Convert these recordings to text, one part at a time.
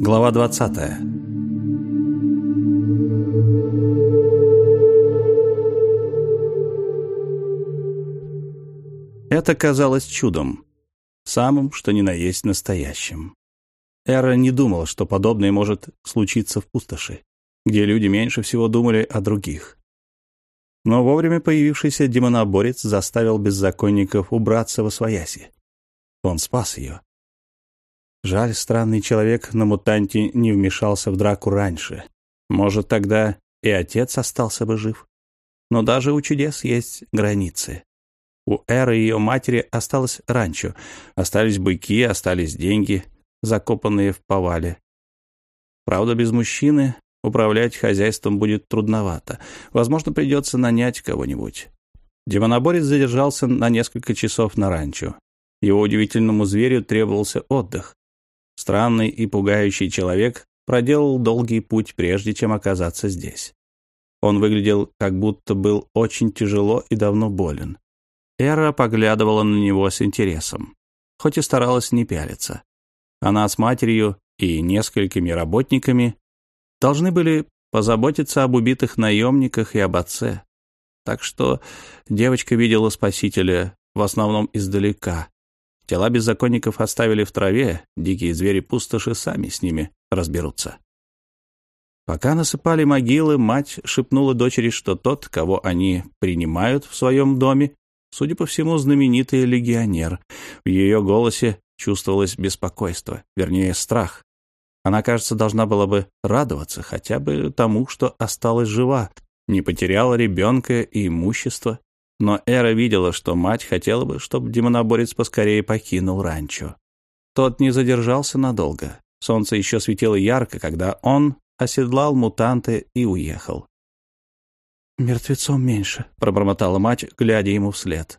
Глава 20 Это казалось чудом, самым, что ни на есть настоящим. Эра не думала, что подобное может случиться в пустоши, где люди меньше всего думали о других. Но вовремя появившийся демоноборец заставил беззаконников убраться во свояси. Он спас ее. Жаль, странный человек на мутанте не вмешался в драку раньше. Может, тогда и отец остался бы жив. Но даже у чудес есть границы. У Эры и ее матери осталось ранчо, остались быки, остались деньги, закопанные в повале. Правда, без мужчины управлять хозяйством будет трудновато. Возможно, придется нанять кого-нибудь. Демоноборец задержался на несколько часов на ранчо. Его удивительному зверю требовался отдых. Странный и пугающий человек проделал долгий путь, прежде чем оказаться здесь. Он выглядел, как будто был очень тяжело и давно болен. Эра поглядывала на него с интересом, хоть и старалась не пялиться. Она с матерью и несколькими работниками должны были позаботиться об убитых наемниках и об отце. Так что девочка видела спасителя в основном издалека. Тела беззаконников оставили в траве, дикие звери пустоши сами с ними разберутся. Пока насыпали могилы, мать шепнула дочери, что тот, кого они принимают в своем доме, Судя по всему, знаменитый легионер. В ее голосе чувствовалось беспокойство, вернее, страх. Она, кажется, должна была бы радоваться хотя бы тому, что осталась жива, не потеряла ребенка и имущество. Но Эра видела, что мать хотела бы, чтобы демоноборец поскорее покинул ранчо. Тот не задержался надолго. Солнце еще светило ярко, когда он оседлал мутанты и уехал. «Мертвецом меньше», — пробормотала мать, глядя ему вслед.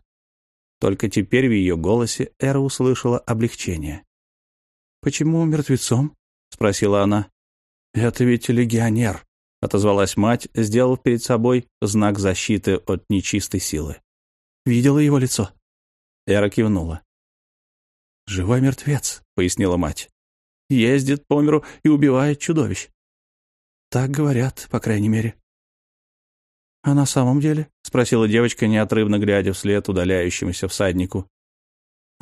Только теперь в ее голосе Эра услышала облегчение. «Почему мертвецом?» — спросила она. «Это ведь легионер», — отозвалась мать, сделав перед собой знак защиты от нечистой силы. «Видела его лицо?» Эра кивнула. «Живой мертвец», — пояснила мать. «Ездит по миру и убивает чудовищ». «Так говорят, по крайней мере». «А на самом деле?» — спросила девочка, неотрывно глядя вслед удаляющемуся всаднику.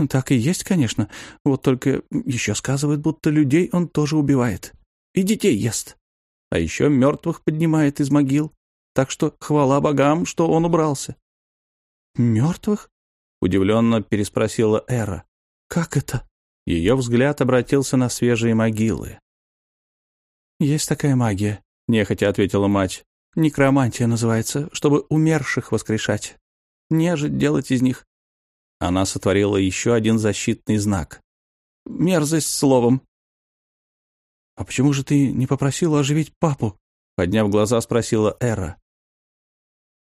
«Так и есть, конечно. Вот только еще сказывают, будто людей он тоже убивает. И детей ест. А еще мертвых поднимает из могил. Так что хвала богам, что он убрался». «Мертвых?» — удивленно переспросила Эра. «Как это?» Ее взгляд обратился на свежие могилы. «Есть такая магия», — нехотя ответила мать. Некромантия называется, чтобы умерших воскрешать. Нежить делать из них. Она сотворила еще один защитный знак. Мерзость словом. «А почему же ты не попросила оживить папу?» Подняв глаза, спросила Эра.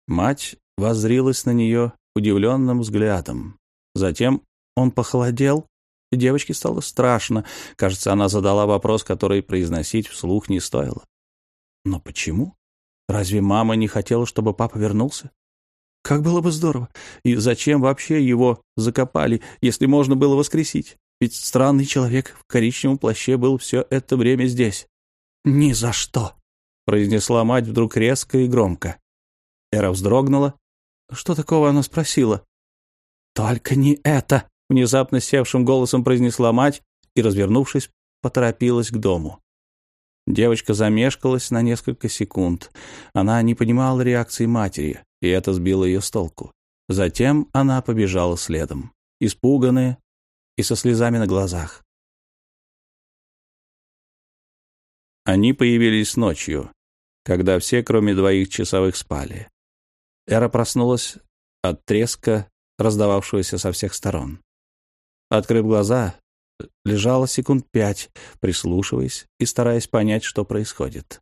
Мать воззрилась на нее удивленным взглядом. Затем он похолодел, и девочке стало страшно. Кажется, она задала вопрос, который произносить вслух не стоило. Но почему? Разве мама не хотела, чтобы папа вернулся? Как было бы здорово. И зачем вообще его закопали, если можно было воскресить? Ведь странный человек в коричневом плаще был все это время здесь. «Ни за что!» — произнесла мать вдруг резко и громко. Эра вздрогнула. Что такого она спросила? «Только не это!» — внезапно севшим голосом произнесла мать и, развернувшись, поторопилась к дому. Девочка замешкалась на несколько секунд. Она не понимала реакции матери, и это сбило ее с толку. Затем она побежала следом, испуганная и со слезами на глазах. Они появились ночью, когда все, кроме двоих часовых, спали. Эра проснулась от треска, раздававшегося со всех сторон. Открыв глаза, лежала секунд пять, прислушиваясь и стараясь понять, что происходит.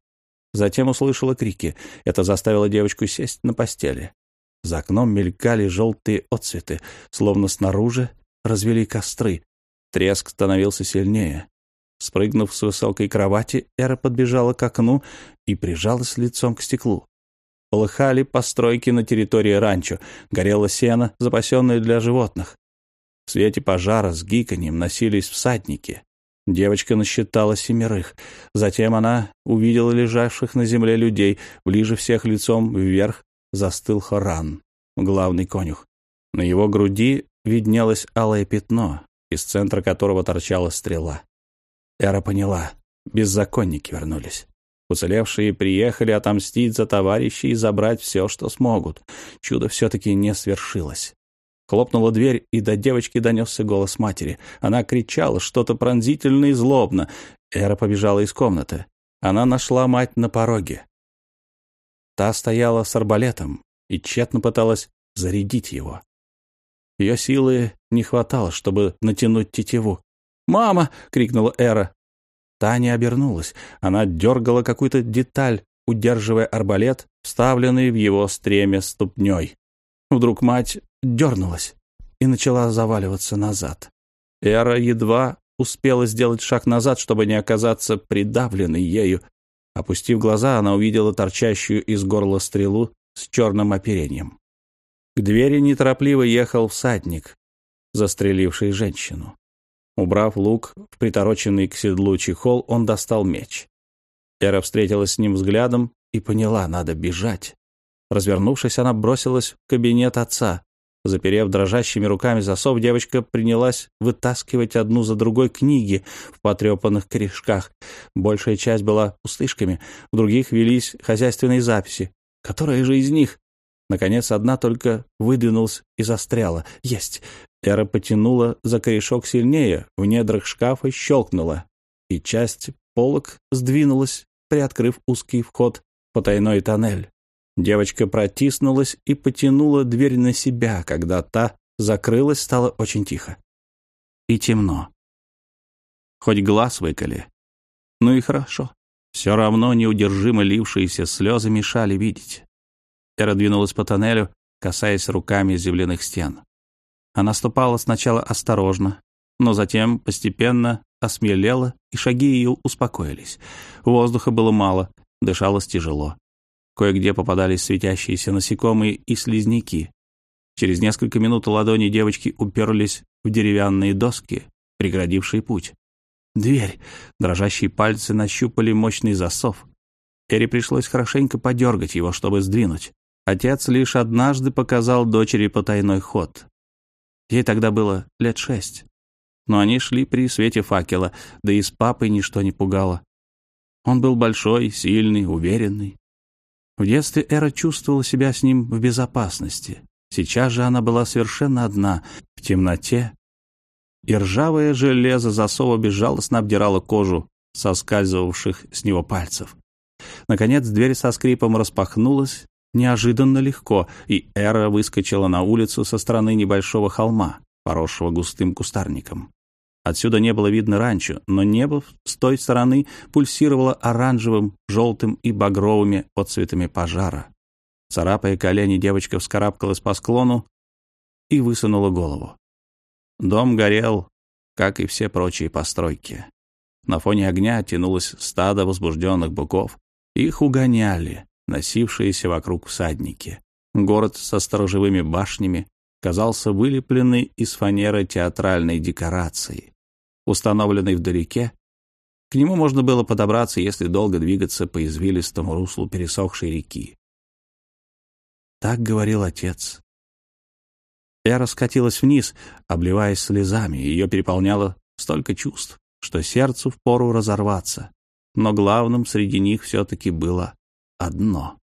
Затем услышала крики. Это заставило девочку сесть на постели. За окном мелькали желтые отцветы, словно снаружи развели костры. Треск становился сильнее. Спрыгнув с высокой кровати, Эра подбежала к окну и прижалась лицом к стеклу. Полыхали постройки на территории ранчо, горело сено, запасенное для животных. В свете пожара с гиканьем носились всадники. Девочка насчитала семерых. Затем она увидела лежавших на земле людей. Ближе всех лицом вверх застыл Хоран, главный конюх. На его груди виднелось алое пятно, из центра которого торчала стрела. Эра поняла, беззаконники вернулись. Уцелевшие приехали отомстить за товарищей и забрать все, что смогут. Чудо все-таки не свершилось. Хлопнула дверь, и до девочки донесся голос матери. Она кричала что-то пронзительно и злобно. Эра побежала из комнаты. Она нашла мать на пороге. Та стояла с арбалетом и тщетно пыталась зарядить его. Ее силы не хватало, чтобы натянуть тетиву. «Мама!» — крикнула Эра. Та не обернулась. Она дергала какую-то деталь, удерживая арбалет, вставленный в его стремя ступней. Вдруг мать дернулась и начала заваливаться назад. Эра едва успела сделать шаг назад, чтобы не оказаться придавленной ею. Опустив глаза, она увидела торчащую из горла стрелу с черным оперением. К двери неторопливо ехал всадник, застреливший женщину. Убрав лук в притороченный к седлу чехол, он достал меч. Эра встретилась с ним взглядом и поняла, надо бежать. Развернувшись, она бросилась в кабинет отца. Заперев дрожащими руками засов, девочка принялась вытаскивать одну за другой книги в потрепанных корешках. Большая часть была пустышками, в других велись хозяйственные записи. Которая же из них? Наконец, одна только выдвинулась и застряла. Есть! Эра потянула за корешок сильнее, в недрах шкафа щелкнула, и часть полок сдвинулась, приоткрыв узкий вход в потайной тоннель. Девочка протиснулась и потянула дверь на себя. Когда та закрылась, стало очень тихо. И темно. Хоть глаз выколи. Ну и хорошо. Все равно неудержимо лившиеся слезы мешали видеть. Эра двинулась по тоннелю, касаясь руками земляных стен. Она ступала сначала осторожно, но затем постепенно осмелела, и шаги ее успокоились. Воздуха было мало, дышалось тяжело. Кое-где попадались светящиеся насекомые и слизняки. Через несколько минут ладони девочки уперлись в деревянные доски, преградившие путь. Дверь. Дрожащие пальцы нащупали мощный засов. Эри пришлось хорошенько подергать его, чтобы сдвинуть. Отец лишь однажды показал дочери потайной ход. Ей тогда было лет шесть. Но они шли при свете факела, да и с папой ничто не пугало. Он был большой, сильный, уверенный. В детстве Эра чувствовала себя с ним в безопасности. Сейчас же она была совершенно одна, в темноте, и ржавое железо засова безжалостно обдирало кожу соскальзывавших с него пальцев. Наконец дверь со скрипом распахнулась, неожиданно легко, и Эра выскочила на улицу со стороны небольшого холма, поросшего густым кустарником. Отсюда не было видно ранчо, но небо с той стороны пульсировало оранжевым, желтым и багровыми отцветами пожара. Царапая колени, девочка вскарабкалась по склону и высунула голову. Дом горел, как и все прочие постройки. На фоне огня тянулось стадо возбужденных быков. Их угоняли, носившиеся вокруг всадники. Город со сторожевыми башнями казался вылепленный из фанеры театральной декорацией установленный вдалеке. К нему можно было подобраться, если долго двигаться по извилистому руслу пересохшей реки. Так говорил отец. Эра скатилась вниз, обливаясь слезами. Ее переполняло столько чувств, что сердцу впору разорваться. Но главным среди них все-таки было одно.